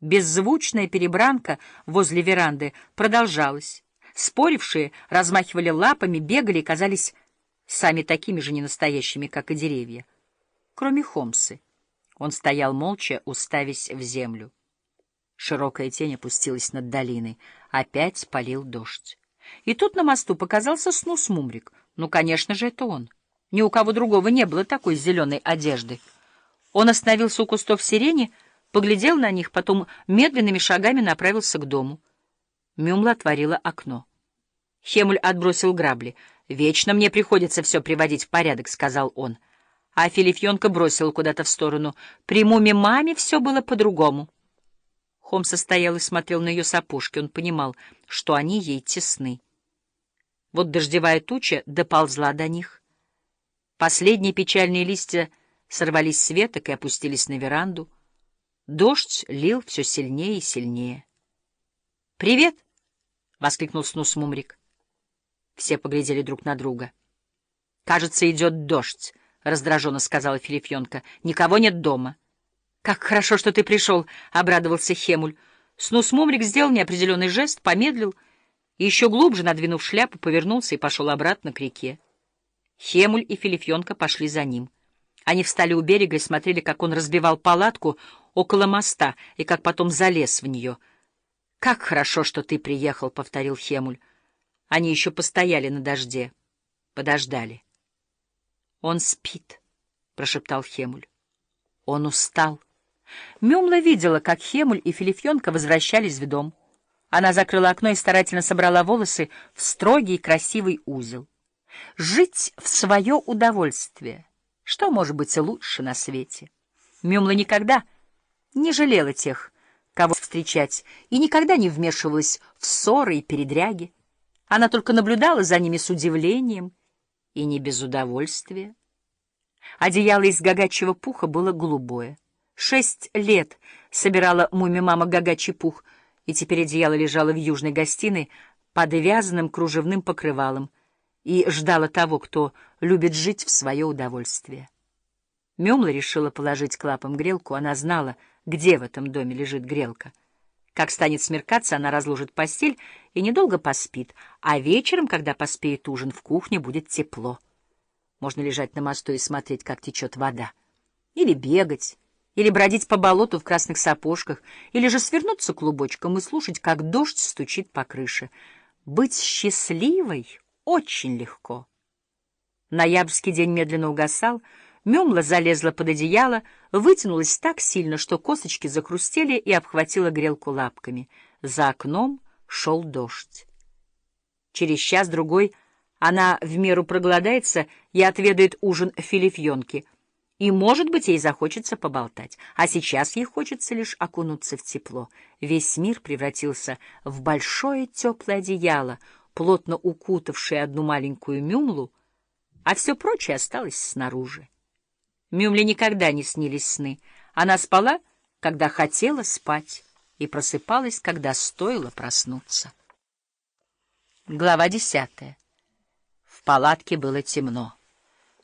Беззвучная перебранка возле веранды продолжалась. Спорившие размахивали лапами, бегали и казались сами такими же ненастоящими, как и деревья. Кроме Холмсы. Он стоял молча, уставясь в землю. Широкая тень опустилась над долиной. Опять полил дождь. И тут на мосту показался Снус Мумрик. Ну, конечно же, это он. Ни у кого другого не было такой зеленой одежды. Он остановился у кустов сирени, поглядел на них, потом медленными шагами направился к дому. Мюмла отворила окно. Хемуль отбросил грабли. «Вечно мне приходится все приводить в порядок», — сказал он. А Филифьонка бросила куда-то в сторону. «При муме маме все было по-другому». Хомс стоял и смотрел на ее сапожки. Он понимал, что они ей тесны. Вот дождевая туча доползла до них. Последние печальные листья сорвались с веток и опустились на веранду. Дождь лил все сильнее и сильнее. «Привет!» — воскликнул Снус Мумрик. Все поглядели друг на друга. «Кажется, идет дождь», — раздраженно сказала Филипьонка. «Никого нет дома». «Как хорошо, что ты пришел», — обрадовался Хемуль. Снус Мумрик сделал неопределенный жест, помедлил и еще глубже, надвинув шляпу, повернулся и пошел обратно к реке. Хемуль и Филифьонка пошли за ним. Они встали у берега и смотрели, как он разбивал палатку около моста и как потом залез в нее. «Как хорошо, что ты приехал», — повторил Хемуль. Они еще постояли на дожде, подождали. «Он спит», — прошептал Хемуль. «Он устал». Мюмла видела, как Хемуль и Филифьонка возвращались в дом. Она закрыла окно и старательно собрала волосы в строгий красивый узел. Жить в свое удовольствие. Что может быть лучше на свете? Мюмла никогда не жалела тех, кого встречать, и никогда не вмешивалась в ссоры и передряги. Она только наблюдала за ними с удивлением и не без удовольствия. Одеяло из гагачьего пуха было голубое. Шесть лет собирала муми-мама гагачий пух, и теперь одеяло лежало в южной гостиной под вязаным кружевным покрывалом и ждала того, кто любит жить в свое удовольствие. Мюмла решила положить к лапам грелку, она знала, где в этом доме лежит грелка — как станет смеркаться, она разложит постель и недолго поспит, а вечером, когда поспеет ужин, в кухне будет тепло. Можно лежать на мосту и смотреть, как течет вода. Или бегать, или бродить по болоту в красных сапожках, или же свернуться клубочком и слушать, как дождь стучит по крыше. Быть счастливой очень легко. Ноябрьский день медленно угасал, Мемла залезла под одеяло, вытянулась так сильно, что косточки закрустели и обхватила грелку лапками. За окном шел дождь. Через час-другой она в меру проголодается и отведает ужин филифьонки. И, может быть, ей захочется поболтать. А сейчас ей хочется лишь окунуться в тепло. Весь мир превратился в большое теплое одеяло, плотно укутавшее одну маленькую мюмлу, а все прочее осталось снаружи. Мюмле никогда не снились сны. Она спала, когда хотела спать, и просыпалась, когда стоило проснуться. Глава десятая. В палатке было темно.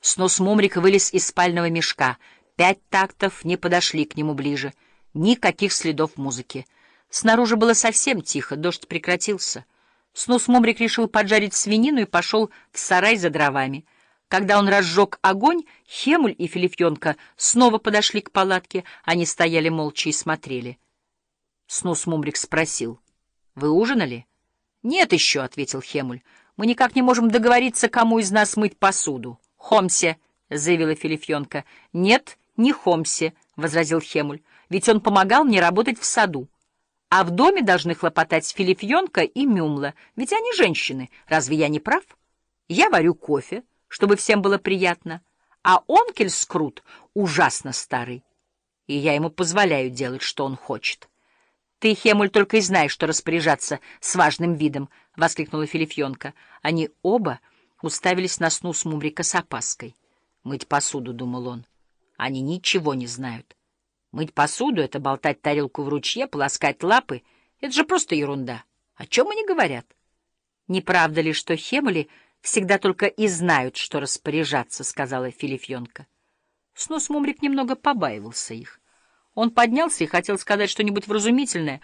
Снус Мумрик вылез из спального мешка. Пять тактов не подошли к нему ближе. Никаких следов музыки. Снаружи было совсем тихо, дождь прекратился. Снус Мумрик решил поджарить свинину и пошел в сарай за дровами. Когда он разжег огонь, Хемуль и Филифьонка снова подошли к палатке. Они стояли молча и смотрели. Снус Мумрик спросил. — Вы ужинали? — Нет еще, — ответил Хемуль. — Мы никак не можем договориться, кому из нас мыть посуду. — Хомсе, — заявила Филифьонка. — Нет, не Хомсе, — возразил Хемуль. — Ведь он помогал мне работать в саду. А в доме должны хлопотать Филифьонка и Мюмла. Ведь они женщины. Разве я не прав? Я варю кофе чтобы всем было приятно, а Онкель Скрут ужасно старый, и я ему позволяю делать, что он хочет. Ты, Хемуль, только и знаешь, что распоряжаться с важным видом, — воскликнула Филифьонка. Они оба уставились на сну с Мумрика с опаской. Мыть посуду, — думал он. Они ничего не знают. Мыть посуду — это болтать тарелку в ручье, полоскать лапы — это же просто ерунда. О чем они говорят? Не правда ли, что Хемули всегда только и знают, что распоряжаться, — сказала Филифьонка. Снос Мумрик немного побаивался их. Он поднялся и хотел сказать что-нибудь вразумительное,